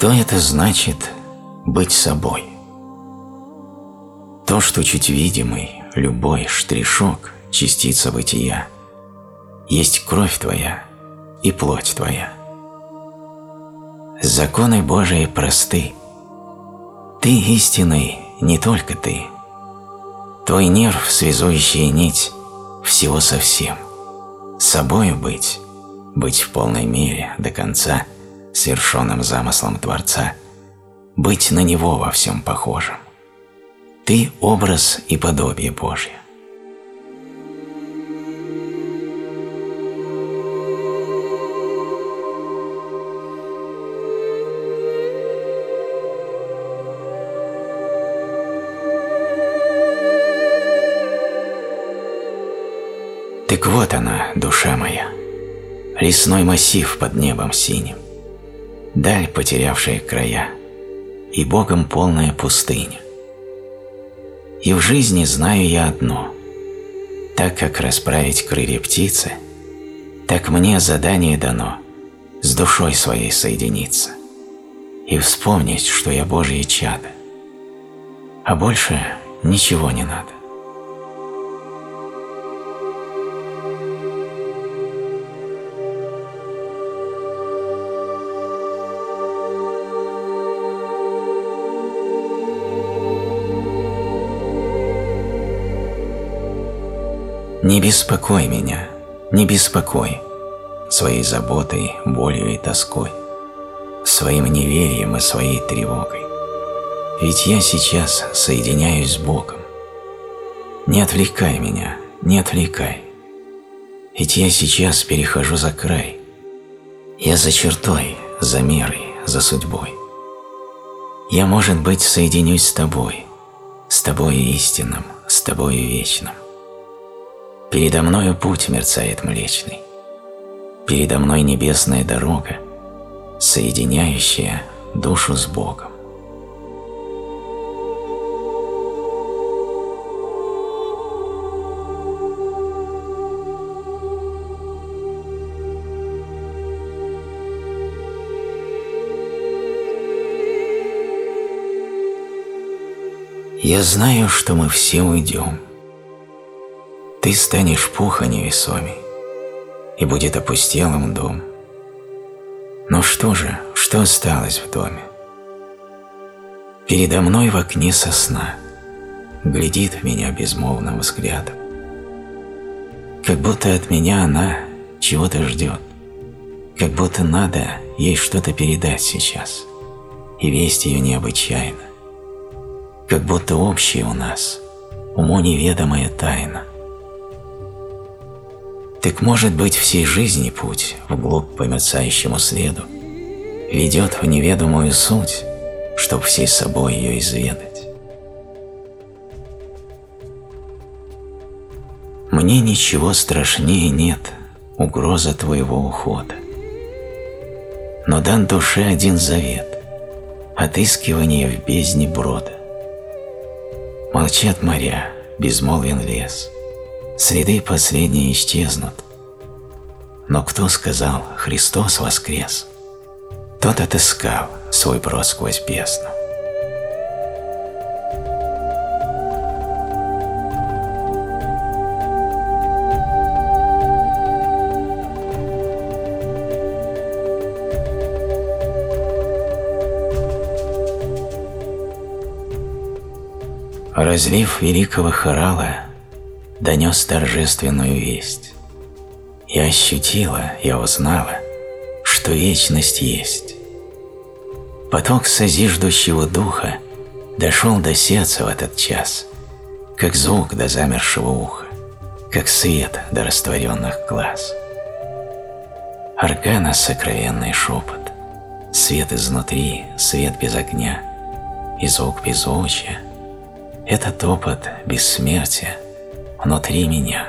Что это значит быть собой? То, что чуть видимый, любой штришок, частица бытия, есть кровь твоя и плоть твоя. Законы Божии просты. Ты истинный не только ты. Твой нерв, связующая нить всего совсем. Собою быть, быть в полной мере до конца – свершенным замыслом Творца, быть на Него во всем похожим. Ты – образ и подобие Божье. Так вот она, душа моя, лесной массив под небом синим. Даль, потерявшая края, и Богом полная пустыня. И в жизни знаю я одно – так как расправить крылья птицы, так мне задание дано с душой своей соединиться. И вспомнить, что я Божье чадо, а больше ничего не надо. Не беспокой меня, не беспокой своей заботой, болью и тоской, своим неверием и своей тревогой. Ведь я сейчас соединяюсь с Богом. Не отвлекай меня, не отвлекай. Ведь я сейчас перехожу за край. Я за чертой, за мерой, за судьбой. Я, может быть, соединюсь с тобой, с тобой истинным, с тобой вечным. Передо мною путь мерцает млечный. Передо мной небесная дорога, соединяющая душу с Богом. Я знаю, что мы все уйдем – ты станешь пуха невесомей, и будет опустелым дом. Но что же, что осталось в доме? Передо мной в окне сосна глядит в меня безмолвным взглядом. Как будто от меня она чего-то ждет, как будто надо ей что-то передать сейчас, и весть ее необычайна, как будто общая у нас, уму неведомая тайна. Так может быть всей жизни путь вглубь по мерцающему следу ведет в неведомую суть, чтоб всей собой ее изведать. Мне ничего страшнее нет угроза твоего ухода. Но дан душе один завет – отыскивание в бездне брода. Молчат моря, безмолвен лес – Следы последние исчезнут. Но кто сказал «Христос воскрес», тот отыскал свой брод сквозь бездну. Разлив великого хорала донес торжественную весть. Я ощутила, я узнала, что вечность есть. Поток созиждущего духа дошел до сердца в этот час, как звук до замершего уха, как свет до растворенных глаз. Аркана сокровенный шепот, свет изнутри, свет без огня, и звук беззвучия – этот опыт бессмертия – внутри меня.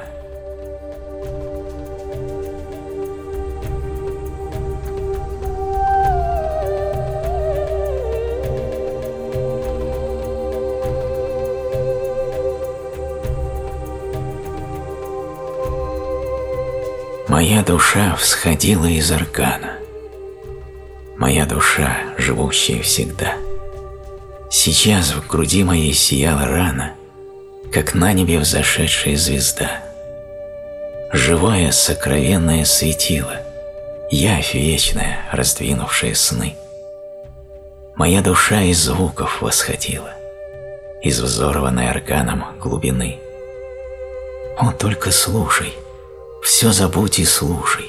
Моя душа всходила из аркана. Моя душа, живущая всегда. Сейчас в груди моей сияла рана, как на небе взошедшая звезда. Живое сокровенное светило, явь вечная, раздвинувшая сны. Моя душа из звуков восходила, из взорванной арканом глубины. О, только слушай, все забудь и слушай,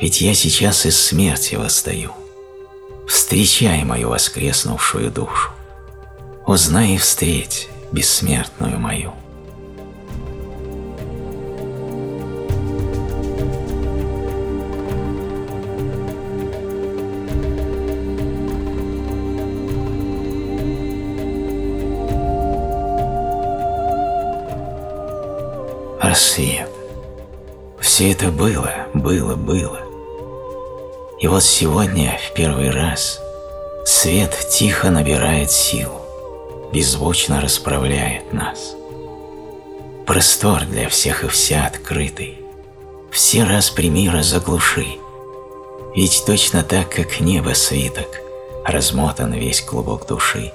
ведь я сейчас из смерти восстаю. Встречай мою воскреснувшую душу, узнай и встреть бессмертную мою. Рассвет. Все это было, было, было. И вот сегодня, в первый раз, свет тихо набирает силу, беззвучно расправляет нас. Простор для всех и вся открытый, все распри мира заглуши, ведь точно так, как небо свиток, размотан весь клубок души.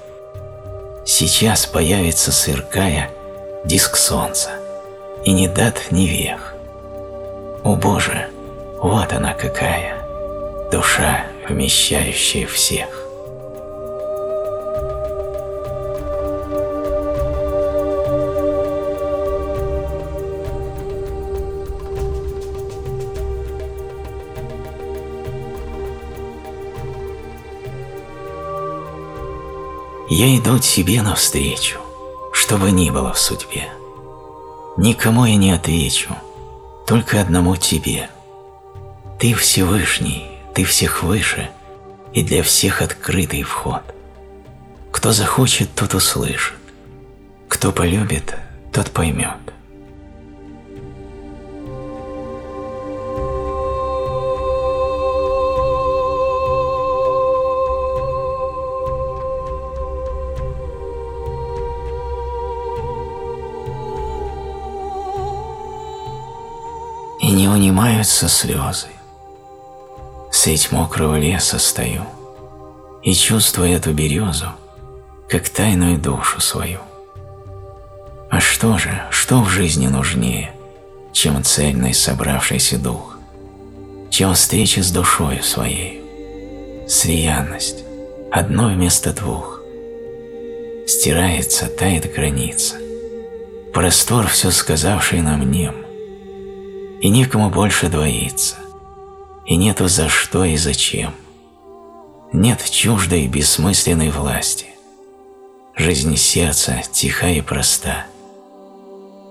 Сейчас появится, сверкая, диск солнца, и не дат ни вех. О Боже, вот она какая, душа, вмещающая всех. Я иду тебе навстречу, что бы ни было в судьбе. Никому я не отвечу, только одному тебе. Ты Всевышний, ты всех выше, и для всех открытый вход. Кто захочет, тот услышит. Кто полюбит, тот поймет. Унимаются слезы. Средь мокрого леса стою и чувствую эту березу, как тайную душу свою. А что же, что в жизни нужнее, чем цельный собравшийся дух, чем встреча с душою своей, слиянность, одно вместо двух. Стирается, тает граница, простор все сказавший нам нем, и некому больше двоиться, и нету за что и зачем. Нет чуждой бессмысленной власти. Жизнь сердца тиха и проста.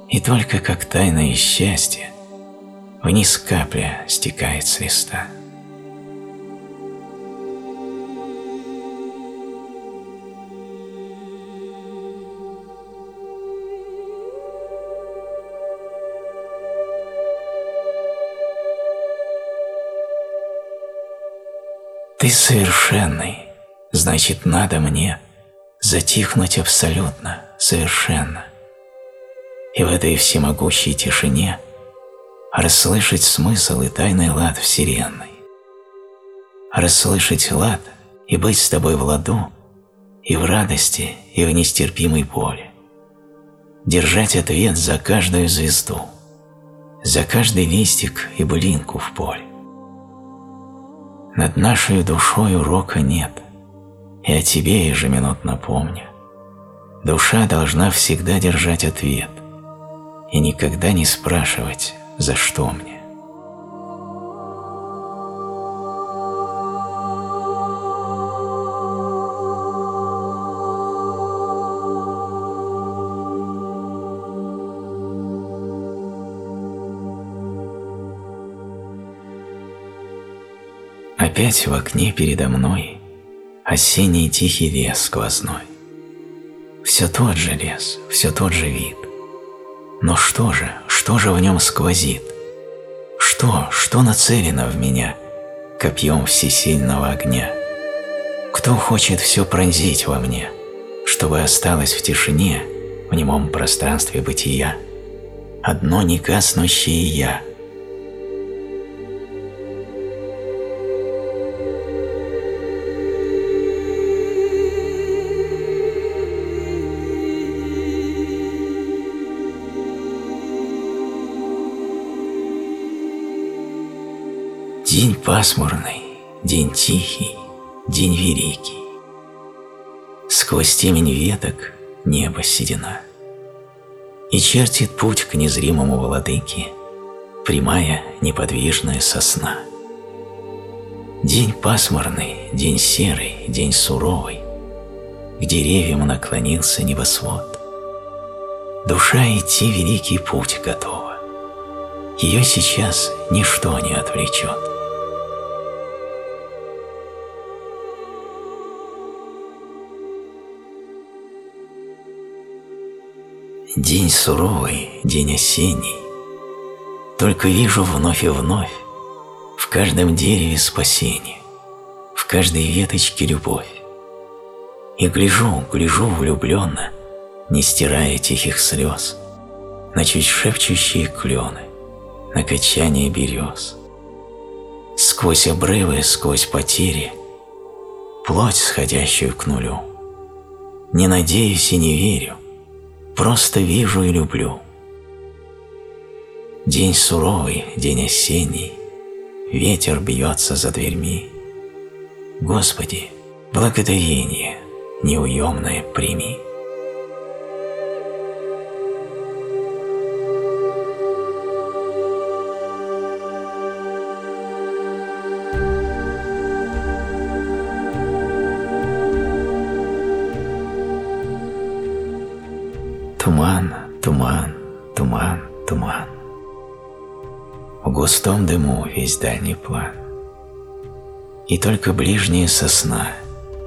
И только как тайное счастье вниз капля стекает с листа. Совершенный, значит, надо мне затихнуть абсолютно, совершенно. И в этой всемогущей тишине расслышать смысл и тайный лад Вселенной. Расслышать лад и быть с тобой в ладу и в радости, и в нестерпимой боли. Держать ответ за каждую звезду, за каждый листик и блинку в поле. Над нашей душой урока нет, и о тебе ежеминутно помню. Душа должна всегда держать ответ и никогда не спрашивать, за что мне. Опять в окне передо мной осенний тихий лес сквозной. Все тот же лес, все тот же вид. Но что же, что же в нем сквозит? Что, что нацелено в меня копьем всесильного огня? Кто хочет все пронзить во мне, чтобы осталось в тишине, в немом пространстве бытия, одно негаснущее «я», пасмурный, день тихий, день великий. Сквозь темень веток небо седина. И чертит путь к незримому владыке прямая неподвижная сосна. День пасмурный, день серый, день суровый, к деревьям наклонился небосвод. Душа идти великий путь готова. Ее сейчас ничто не отвлечет. День суровый, день осенний, Только вижу вновь и вновь В каждом дереве спасение, В каждой веточке любовь. И гляжу, гляжу влюбленно, Не стирая тихих слез, На чуть шепчущие клены, На качание берез. Сквозь обрывы, сквозь потери, Плоть, сходящую к нулю. Не надеюсь и не верю, Просто вижу и люблю. День суровый, день осенний, Ветер бьется за дверьми. Господи, благодарение неуемное прими. Туман, туман, туман, туман. В густом дыму весь дальний план. И только ближняя сосна,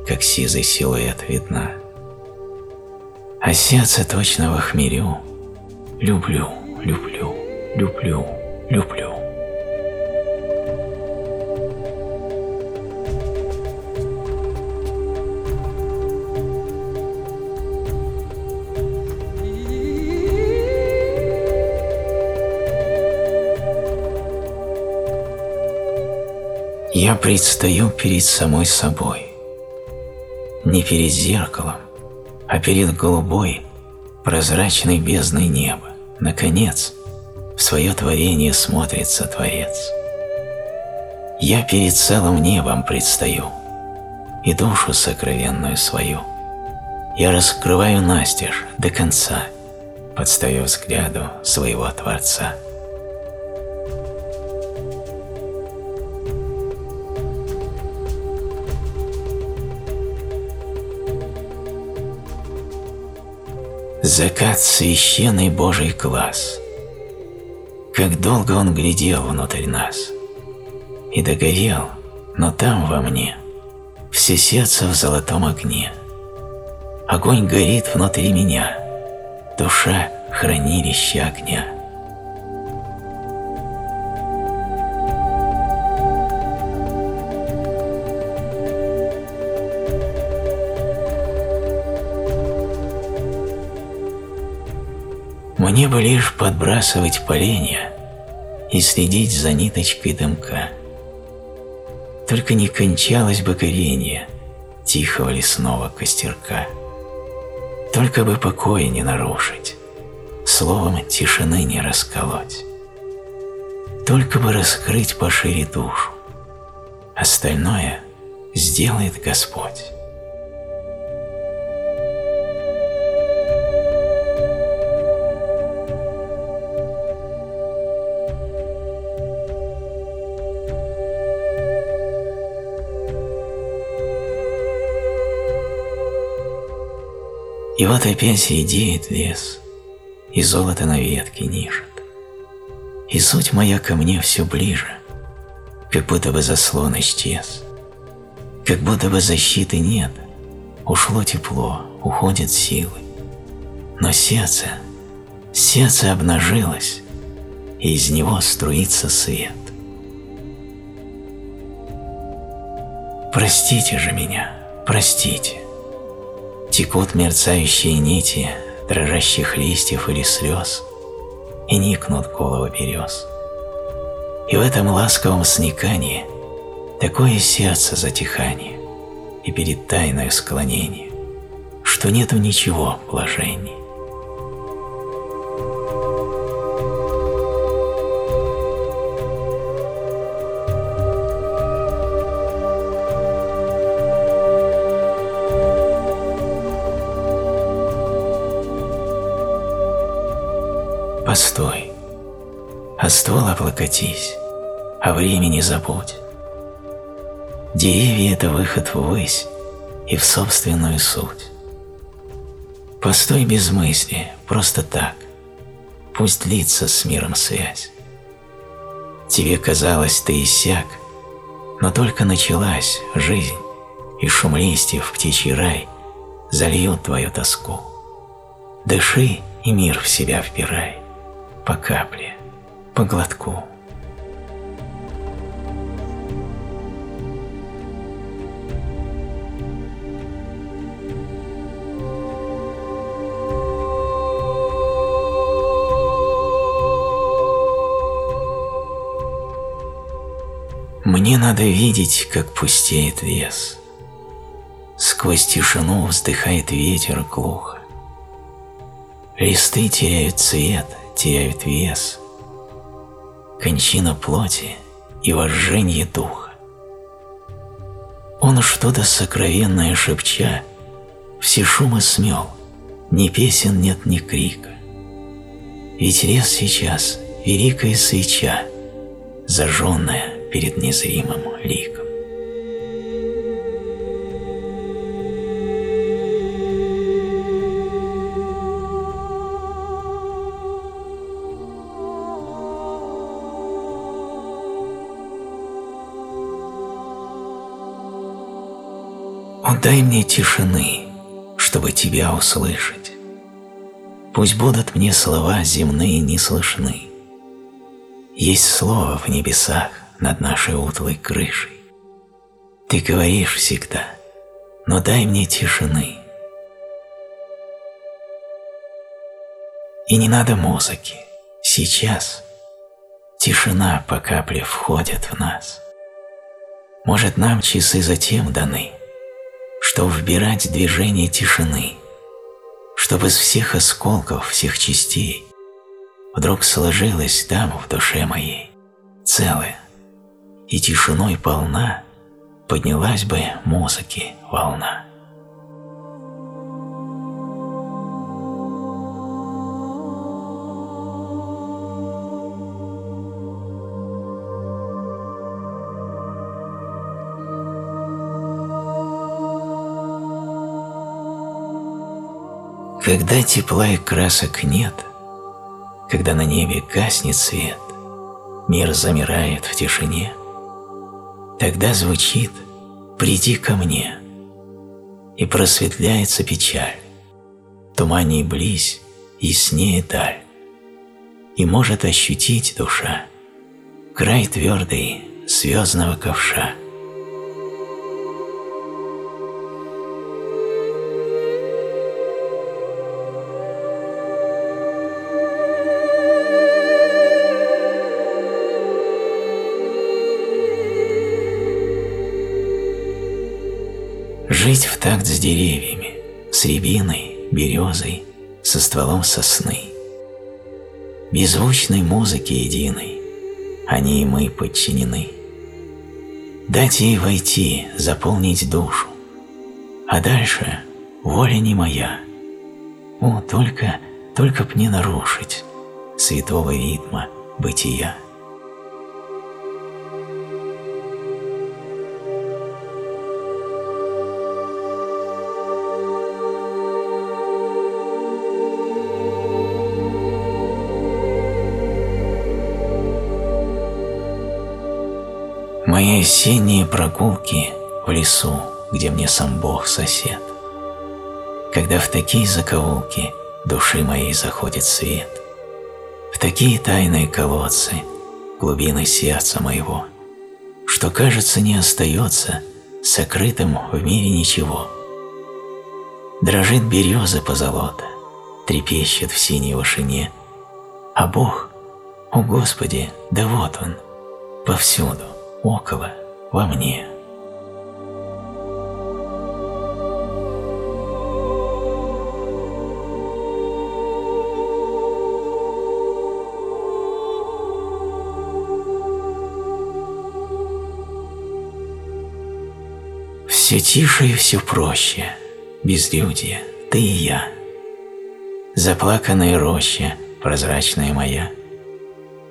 как сизый силуэт видна. А сердце точно в охмелю. Люблю, люблю, люблю, люблю. Я предстаю перед самой собой. Не перед зеркалом, а перед голубой, прозрачной бездной неба. Наконец, в свое творение смотрится Творец. Я перед целым небом предстаю, и душу сокровенную свою я раскрываю настежь до конца, подстаю взгляду своего Творца. Закат священный Божий класс. Как долго он глядел внутрь нас. И догорел, но там во мне Все сердце в золотом огне. Огонь горит внутри меня, Душа — хранилище огня. Мне бы лишь подбрасывать поленья и следить за ниточкой дымка. Только не кончалось бы горение тихого лесного костерка. Только бы покоя не нарушить, словом тишины не расколоть. Только бы раскрыть пошире душу, остальное сделает Господь. И вот опять сидеет лес, и золото на ветке нишет. И суть моя ко мне все ближе, как будто бы заслон исчез, как будто бы защиты нет, ушло тепло, уходят силы. Но сердце, сердце обнажилось, и из него струится свет. Простите же меня, простите текут мерцающие нити дрожащих листьев или слез, и никнут головы берез. И в этом ласковом сникании такое сердце затихание и перед тайной склонение, что нету ничего блажений. Ствол облокотись, о времени забудь. Деревья – это выход ввысь и в собственную суть. Постой без мысли, просто так. Пусть длится с миром связь. Тебе казалось, ты иссяк, но только началась жизнь, и шум листьев, птичий рай зальют твою тоску. Дыши и мир в себя впирай, по капле, по глотку. Мне надо видеть, как пустеет лес. Сквозь тишину вздыхает ветер глухо. Листы теряют цвет, теряют вес. Кончина плоти и вожжение духа. Он что-то сокровенное шепча, все шумы смел, ни песен нет, ни крика. Ведь лес сейчас — великая свеча, зажженная перед незримым ликом. Дай мне тишины, чтобы тебя услышать. Пусть будут мне слова земные не слышны. Есть слово в небесах, над нашей утлой крышей. Ты говоришь всегда, но дай мне тишины. И не надо музыки, сейчас тишина по капле входит в нас. Может, нам часы затем даны, что вбирать движение тишины, чтобы из всех осколков, всех частей вдруг сложилось там в душе моей целое и тишиной полна, поднялась бы музыки волна. Когда тепла и красок нет, когда на небе гаснет свет, мир замирает в тишине – Тогда звучит «Приди ко мне», и просветляется печаль, туманней близь, яснее даль, и может ощутить душа край твердый звездного ковша – Жить в такт с деревьями, с рябиной, березой, со стволом сосны. Беззвучной музыки единой, они и мы подчинены. Дать ей войти, заполнить душу, а дальше воля не моя. О, только, только б не нарушить святого ритма бытия. Мои осенние прогулки в лесу, где мне сам Бог сосед. Когда в такие закоулки души моей заходит свет, в такие тайные колодцы глубины сердца моего, что, кажется, не остается сокрытым в мире ничего. Дрожит береза позолота, трепещет в синей вышине, а Бог, о Господи, да вот Он, повсюду около, во мне. Все тише и все проще, безлюдье, ты и я. Заплаканные рощи, прозрачная моя.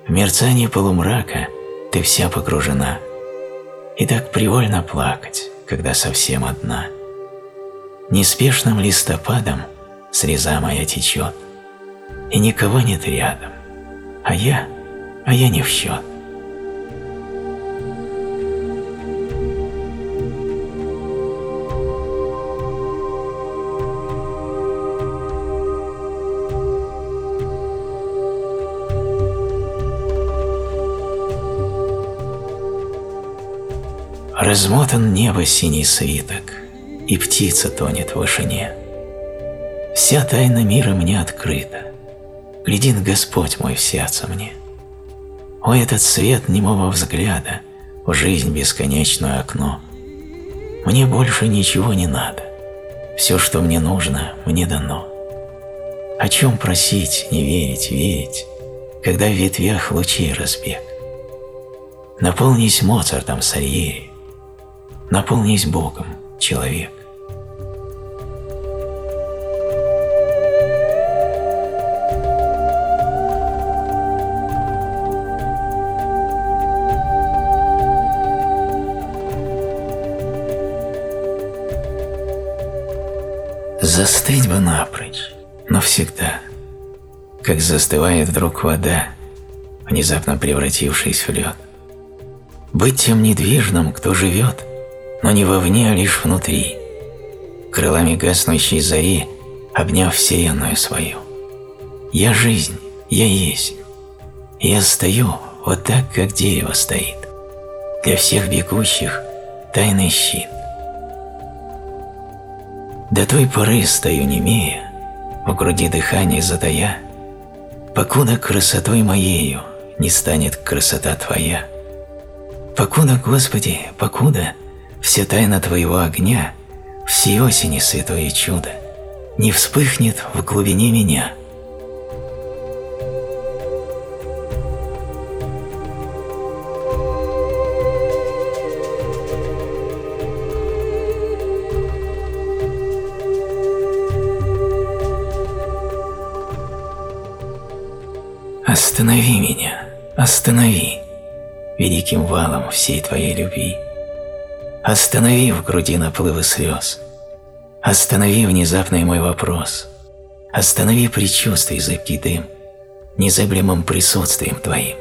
В мерцании полумрака ты вся погружена, и так привольно плакать, когда совсем одна. Неспешным листопадом среза моя течет, и никого нет рядом, а я, а я не в счет. Размотан небо синий свиток, и птица тонет в вышине. Вся тайна мира мне открыта, глядит Господь мой в сердце мне. О, этот свет немого взгляда в жизнь бесконечную окно. Мне больше ничего не надо, все, что мне нужно, мне дано. О чем просить, не верить, верить, когда в ветвях лучей разбег? Наполнись Моцартом, Сальери, Наполнись Богом, человек. Застыть бы напрочь, но всегда, как застывает вдруг вода, внезапно превратившись в лед. Быть тем недвижным, кто живет – но не вовне, а лишь внутри, крылами гаснущей зари, обняв вселенную свою. Я жизнь, я есть. Я стою вот так, как дерево стоит. Для всех бегущих тайный щит. До той поры стою немея, в груди дыхание затая, покуда красотой моею не станет красота Твоя. Покуда, Господи, покуда — вся тайна твоего огня, всей осени святое чудо, не вспыхнет в глубине меня. Останови меня, останови, великим валом всей твоей любви. Останови в груди наплывы слез. Останови внезапный мой вопрос. Останови предчувствий зыбкий дым, незыблемым присутствием Твоим.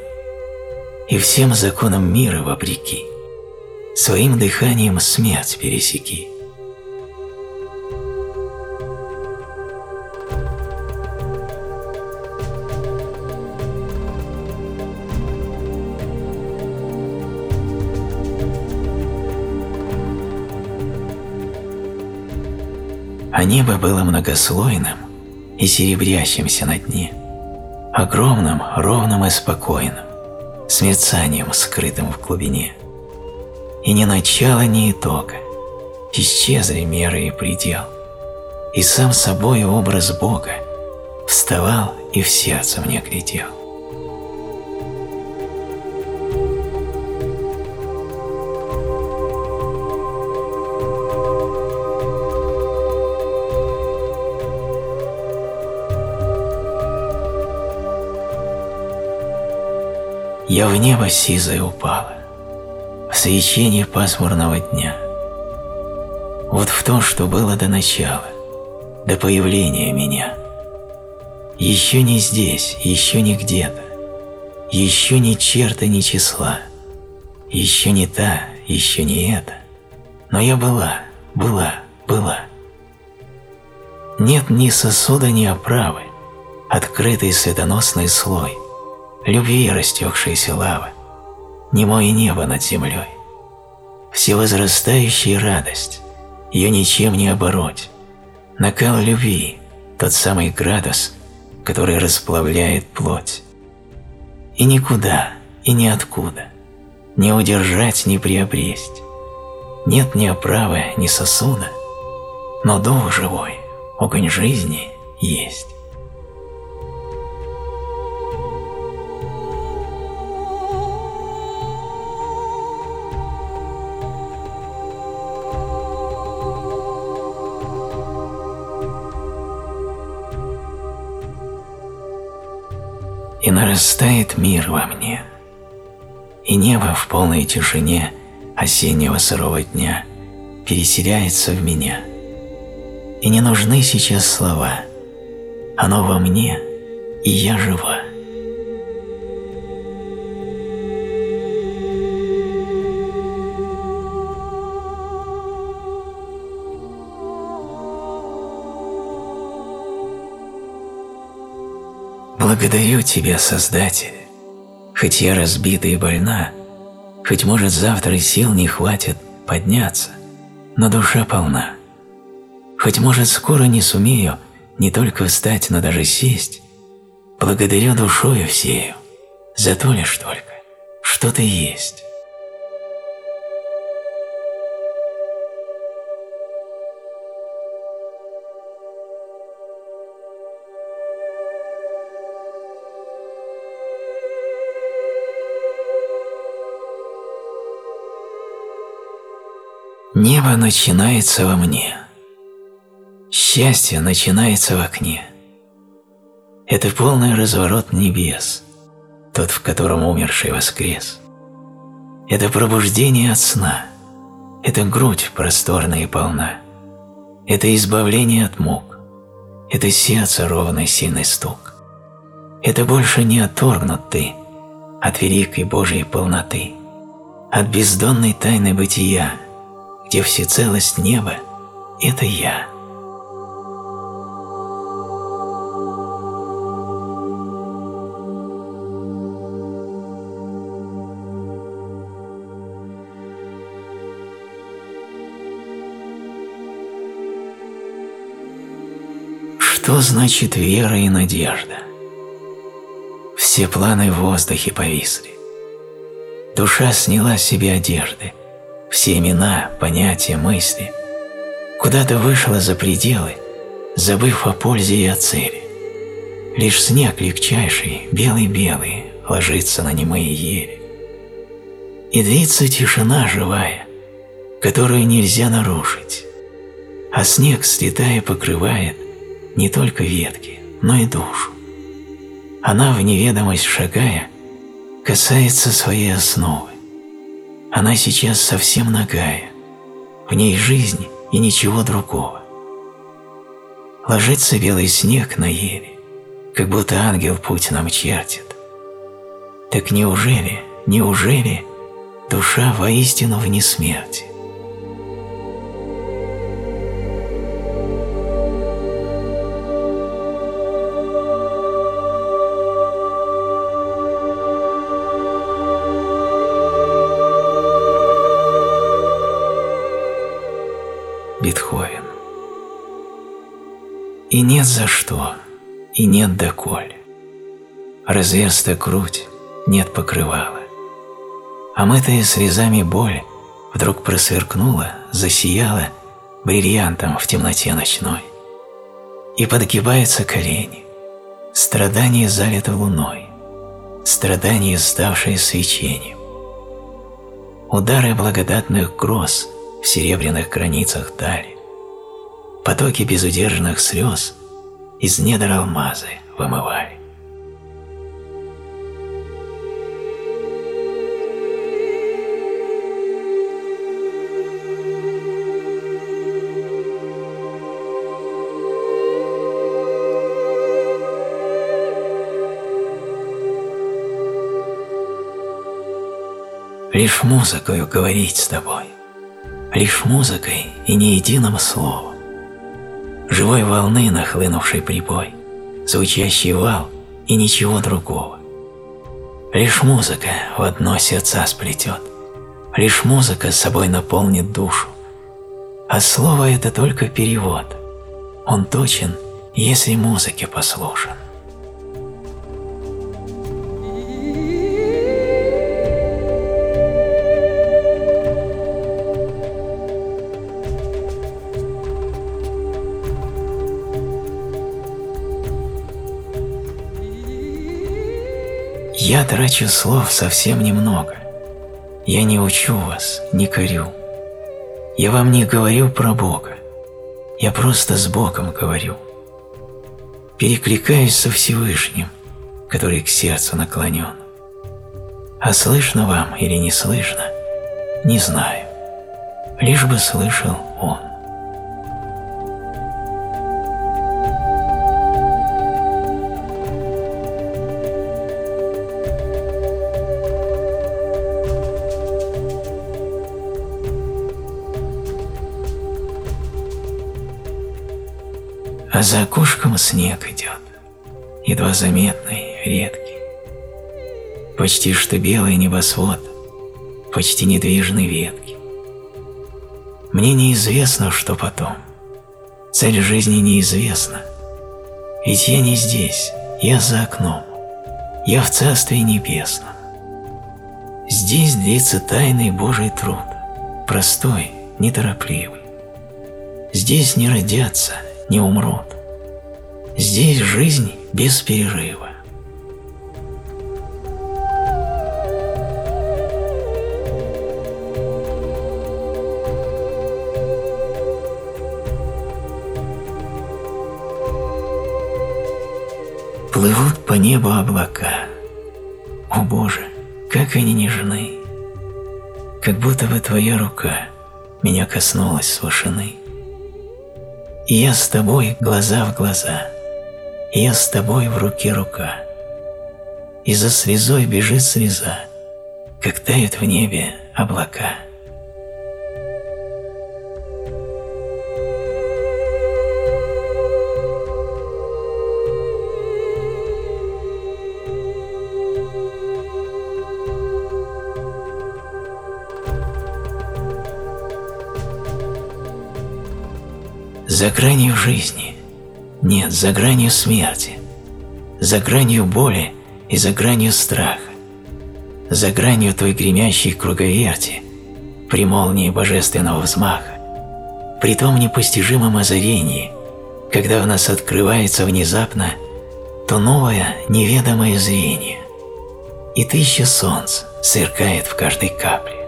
И всем законам мира вопреки, своим дыханием смерть пересеки. А небо было многослойным и серебрящимся на дне, огромным, ровным и спокойным, с мерцанием, скрытым в глубине. И ни начала, ни итога, исчезли меры и предел, и сам собой образ Бога вставал и в сердце мне глядел. Я в небо сизое упала, в свечение пасмурного дня. Вот в то, что было до начала, до появления меня. Еще не здесь, еще не где-то, еще ни черта, ни числа, еще не та, еще не это, но я была, была, была. Нет ни сосуда, ни оправы, открытый светоносный слой, любви растекшаяся лава, немое небо над землей, всевозрастающая радость, ее ничем не обороть, накал любви, тот самый градус, который расплавляет плоть. И никуда, и ниоткуда, не удержать, не приобресть. Нет ни оправы, ни сосуда, но дух живой, огонь жизни есть. И нарастает мир во мне. И небо в полной тишине осеннего сырого дня переселяется в меня. И не нужны сейчас слова, оно во мне, и я жива. Благодарю Тебя, Создатель. Хоть я разбита и больна, хоть, может, завтра сил не хватит подняться, но душа полна. Хоть, может, скоро не сумею не только встать, но даже сесть, благодарю душою всею за то лишь только, что ты есть. Небо начинается во мне. Счастье начинается в окне. Это полный разворот небес, тот, в котором умерший воскрес. Это пробуждение от сна, это грудь просторная и полна, это избавление от мук, это сердце ровный сильный стук. Это больше не отторгнут ты от великой Божьей полноты, от бездонной тайны бытия – где всецелость неба – это я. Что значит вера и надежда? Все планы в воздухе повисли. Душа сняла себе одежды – все имена, понятия, мысли, куда-то вышла за пределы, забыв о пользе и о цели. Лишь снег легчайший, белый-белый, ложится на немые ели. И длится тишина живая, которую нельзя нарушить, а снег, слетая, покрывает не только ветки, но и душу. Она, в неведомость шагая, касается своей основы, она сейчас совсем нагая, в ней жизнь и ничего другого. Ложится белый снег на еле, как будто ангел путь нам чертит. Так неужели, неужели душа воистину вне смерти? И нет за что, и нет доколь. Разверста грудь, нет покрывала. Омытая слезами боль вдруг просверкнула, засияла бриллиантом в темноте ночной. И подгибаются колени, страдание залито луной, страдание, ставшее свечением. Удары благодатных гроз в серебряных границах дали. Потоки безудержных слез из недр алмазы вымывали. Лишь музыкою говорить с тобой – лишь музыкой и ни единым словом. Живой волны нахлынувший прибой, звучащий вал и ничего другого. Лишь музыка в одно сердца сплетет, лишь музыка с собой наполнит душу. А слово – это только перевод. Он точен, если музыке послушан. Я трачу слов совсем немного. Я не учу вас, не корю. Я вам не говорю про Бога. Я просто с Богом говорю. Перекликаюсь со Всевышним, который к сердцу наклонен. А слышно вам или не слышно, не знаю, лишь бы слышал За окошком снег идет, едва заметный, редкий. Почти что белый небосвод, почти недвижный ветки. Мне неизвестно, что потом. Цель жизни неизвестна. Ведь я не здесь, я за окном. Я в Царстве Небесном. Здесь длится тайный Божий труд, простой, неторопливый. Здесь не родятся, не умрут. Здесь жизнь без перерыва. Плывут по небу облака. О Боже, как они нежны! Как будто бы Твоя рука меня коснулась с вышины. И я с тобой глаза в глаза, я с тобой в руке рука. И за слезой бежит слеза, как тают в небе облака. За гранью жизни, нет, за гранью смерти, за гранью боли и за гранью страха, за гранью той гремящей круговерти, при молнии божественного взмаха, при том непостижимом озарении, когда в нас открывается внезапно то новое неведомое зрение, и тысяча солнц сверкает в каждой капле.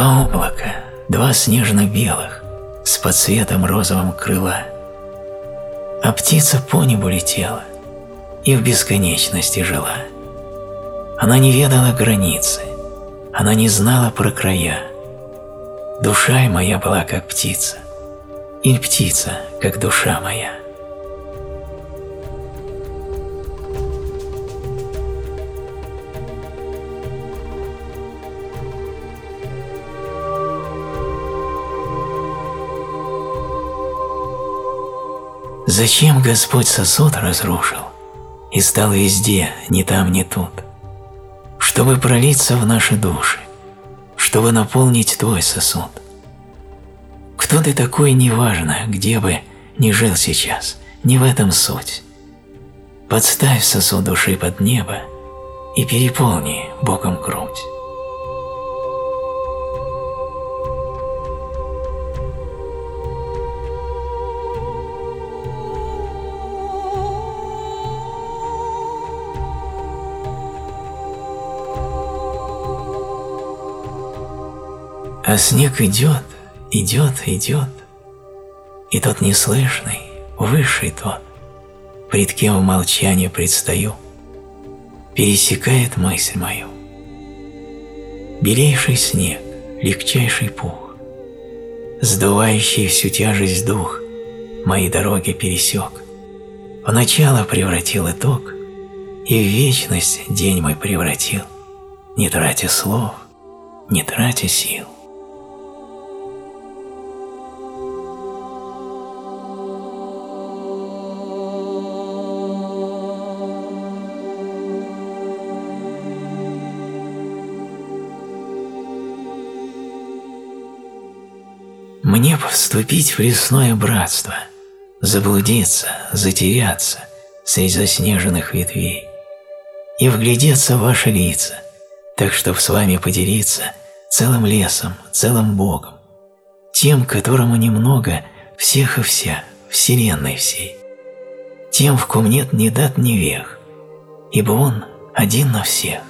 Два облака, два снежно-белых, с подсветом розовым крыла. А птица по небу летела и в бесконечности жила. Она не ведала границы, она не знала про края. Душа моя была как птица, и птица, как душа моя. Зачем Господь сосуд разрушил и стал везде, ни там, ни тут? Чтобы пролиться в наши души, чтобы наполнить твой сосуд. Кто ты такой, неважно, где бы ни жил сейчас, не в этом суть. Подставь сосуд души под небо и переполни Богом грудь. А снег идет, идет, идет, и тот неслышный, высший тот, пред кем в молчании предстаю, пересекает мысль мою. Белейший снег, легчайший пух, сдувающий всю тяжесть дух, мои дороги пересек, в начало превратил итог, и в вечность день мой превратил, не тратя слов, не тратя сил. Мне вступить в лесное братство, заблудиться, затеряться среди заснеженных ветвей и вглядеться в ваши лица, так чтоб с вами поделиться целым лесом, целым Богом, тем, которому немного всех и вся, вселенной всей, тем, в ком нет ни дат, ни вех, ибо Он один на всех.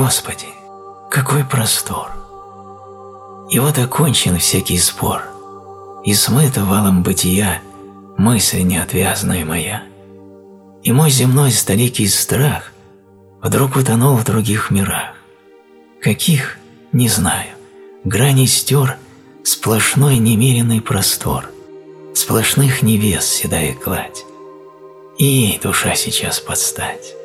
Господи, какой простор! И вот окончен всякий спор, и смыта валом бытия мысль неотвязная моя. И мой земной столикий страх вдруг утонул в других мирах. Каких? Не знаю. Грани стер сплошной немеренный простор, сплошных небес седая гладь. И ей душа сейчас подстать.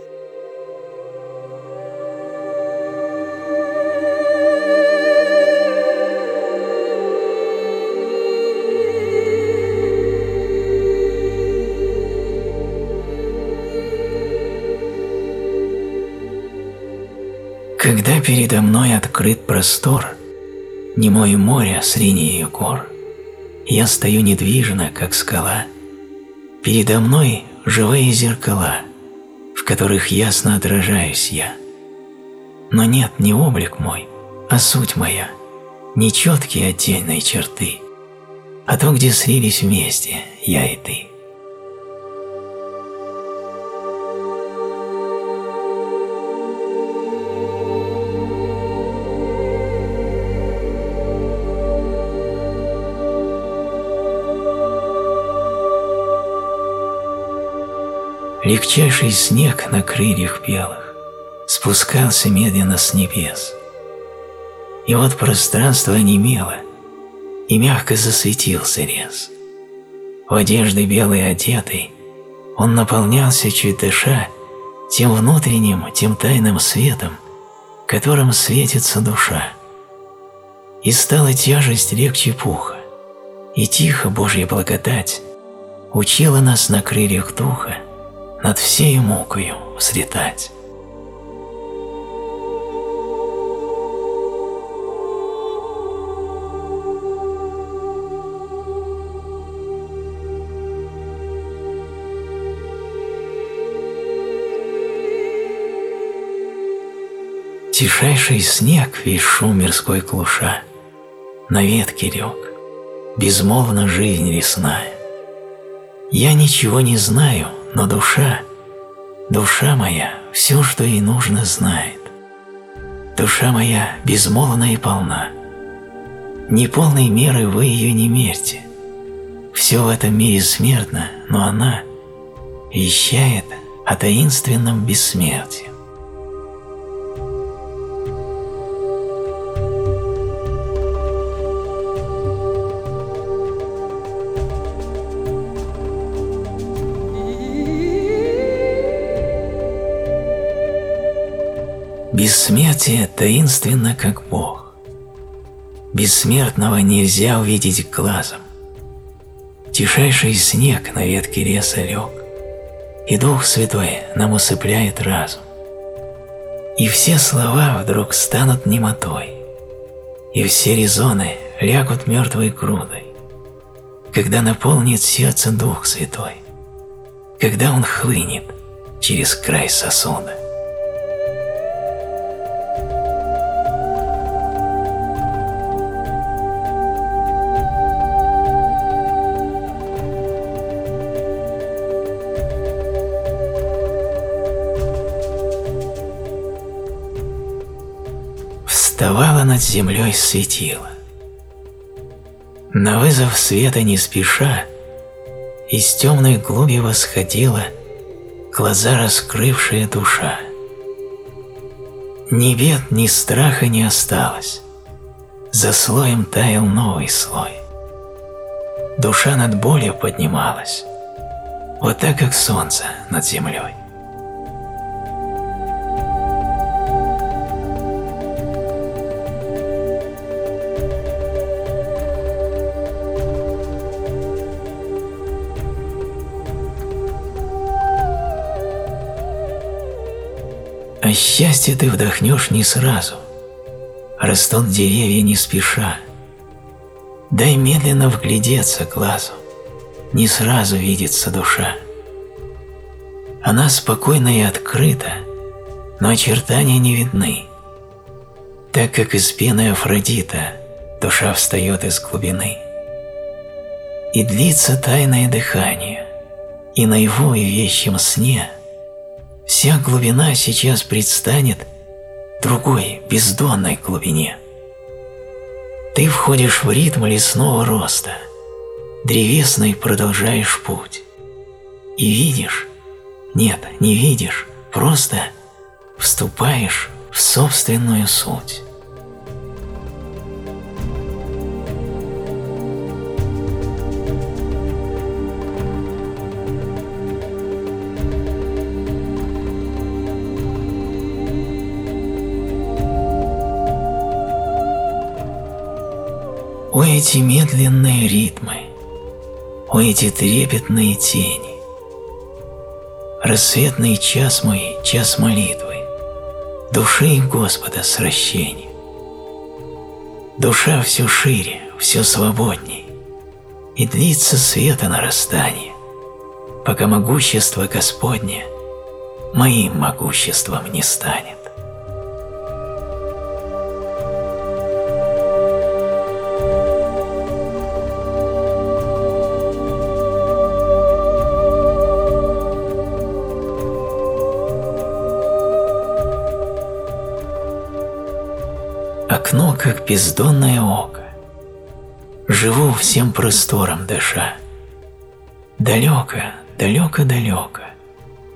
Передо мной открыт простор, Немое море с линией гор, Я стою недвижно, как скала. Передо мной живые зеркала, В которых ясно отражаюсь я. Но нет не облик мой, а суть моя, Не четкие отдельные черты, А то, где слились вместе я и ты. Легчайший снег на крыльях белых Спускался медленно с небес. И вот пространство онемело, И мягко засветился рез. В одежды белой одетый Он наполнялся, чуть дыша, Тем внутренним, тем тайным светом, Которым светится душа. И стала тяжесть легче пуха, И тихо Божья благодать Учила нас на крыльях духа над всей мукою взлетать. Тишайший снег весь шум мирской клуша, На ветке лег, безмолвно жизнь лесная. Я ничего не знаю, но душа, душа моя, все, что ей нужно, знает. Душа моя безмолвна и полна. Неполной меры вы ее не мерьте. Все в этом мире смертно, но она вещает о таинственном бессмертии. Бессмертие таинственно, как Бог. Бессмертного нельзя увидеть глазом. Тишайший снег на ветке леса лег, и Дух Святой нам усыпляет разум. И все слова вдруг станут немотой, и все резоны лягут мертвой грудой, когда наполнит сердце Дух Святой, когда Он хлынет через край сосуда. Над землей светило. На вызов света не спеша, из темной глуби восходила глаза раскрывшая душа. Ни бед, ни страха не осталось, за слоем таял новый слой. Душа над болью поднималась, вот так, как солнце над землей. Счастье ты вдохнешь не сразу. Растут деревья не спеша. Дай медленно вглядеться глазу. Не сразу видится душа. Она спокойна и открыта, но очертания не видны. Так как из пены Афродита душа встает из глубины. И длится тайное дыхание, и наяву и вещем сне – Вся глубина сейчас предстанет другой, бездонной глубине. Ты входишь в ритм лесного роста, древесный продолжаешь путь. И видишь, нет, не видишь, просто вступаешь в собственную суть. О эти медленные ритмы, о эти трепетные тени. Рассветный час мой, час молитвы, души Господа сращения. Душа все шире, все свободней, и длится света нарастание, пока могущество Господне моим могуществом не станет. Бездонное око. Живу всем простором дыша. Далеко, далеко, далеко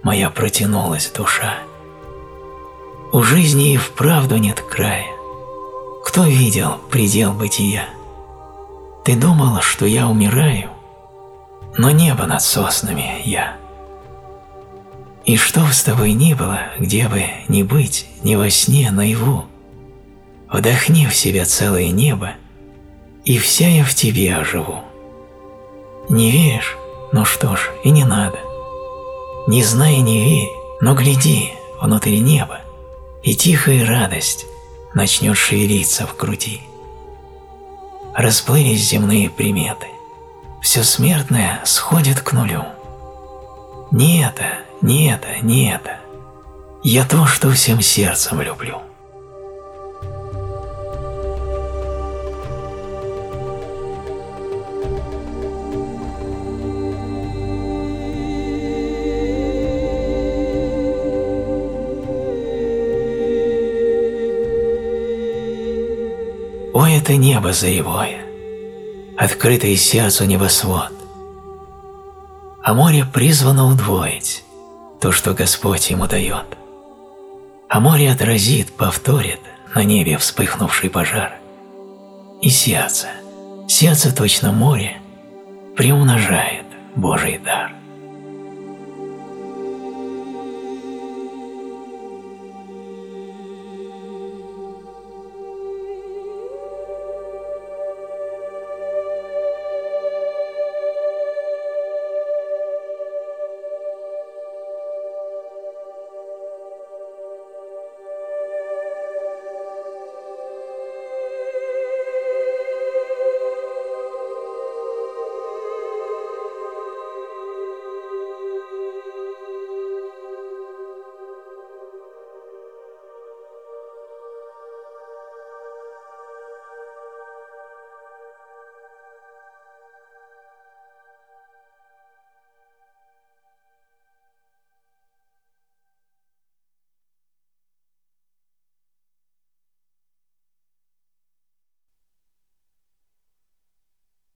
моя протянулась душа. У жизни и вправду нет края. Кто видел предел бытия? Ты думал, что я умираю, но небо над соснами я. И что с тобой ни было, где бы ни быть, ни во сне, наяву, Вдохни в себя целое небо, и вся я в тебе оживу. Не веришь? Ну что ж, и не надо. Не знай, не верь, но гляди внутри неба, и тихая радость начнет шевелиться в груди. Расплылись земные приметы, все смертное сходит к нулю. Не это, не это, не это. Я то, что всем сердцем люблю. О, это небо заевое, открытый сердцу небосвод. А море призвано удвоить то, что Господь ему дает. А море отразит, повторит на небе вспыхнувший пожар. И сердце, сердце точно море, приумножает Божий дар.